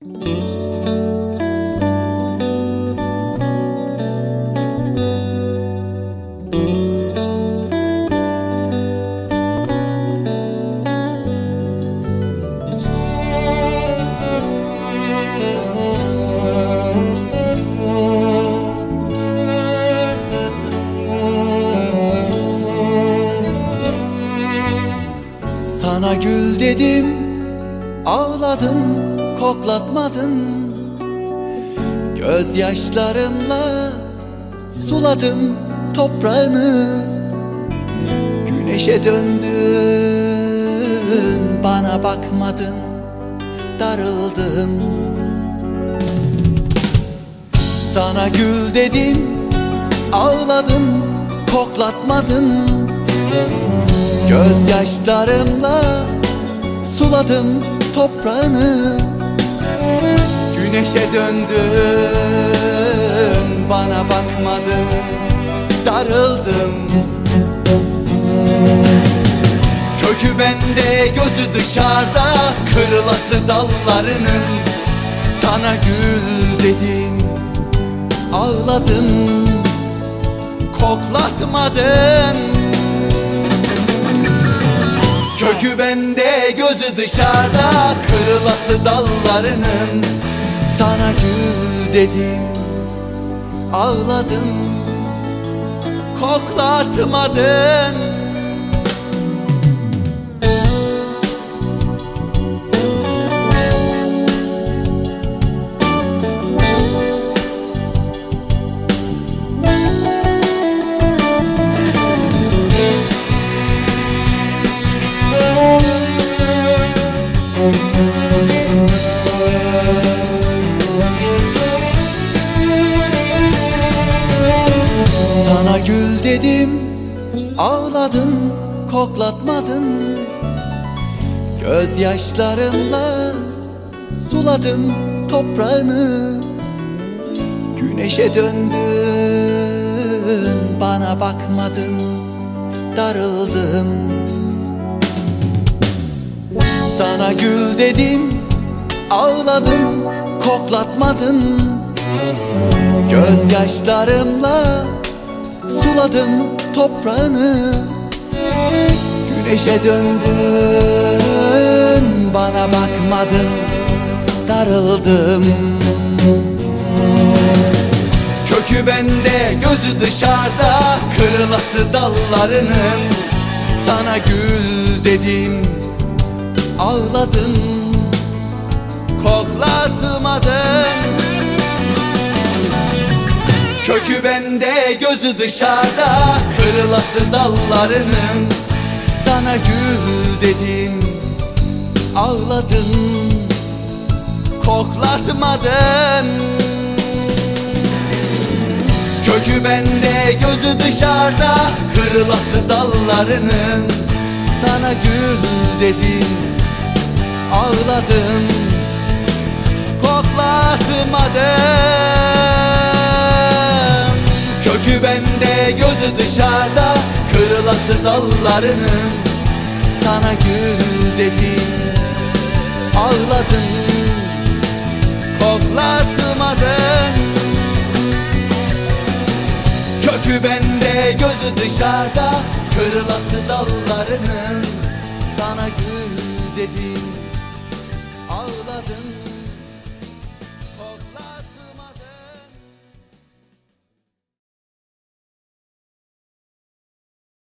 Sana gül dedim Ağladın koklatmadın. Gözyaşlarımla Suladım toprağını. Güneşe döndün Bana bakmadın Darıldın. Sana gül dedim Ağladın koklatmadın. Gözyaşlarımla suladım toprağını Güneşe döndün bana bakmadın. Darıldım. Kökü bende gözü dışarıda kırılası dallarının. Sana gül dedim ağladın koklatmadın Kökü bende gözü dışarıda Kırılası dallarının. Sana gül dedim Ağladın Koklatmadın gül dedim Ağladın koklatmadın. Gözyaşlarımla Suladım toprağını. Güneşe döndün Bana bakmadın Darıldım Sana gül dedim Ağladım koklatmadın. Gözyaşlarımla suladım toprağını Güneşe döndün bana bakmadın darıldım. Kökü bende gözü dışarıda kırılası dallarının. Sana gül dedim ağladın koklatmadın Kökü bende gözü dışarıda. Kırılası dallarının Sana gül dedim. Ağladın Koklatmadın Kökü bende gözü dışarıda. Kırılası dallarının Sana gül dedim. Ağladın Koklatmadın gözü dışarıda Kırılası dallarının Sana gül dedim Ağladın Koklatmadın. Kökü bende gözü dışarıda Kırılası dallarının Sana gül dedim Ağladın Koklatmadın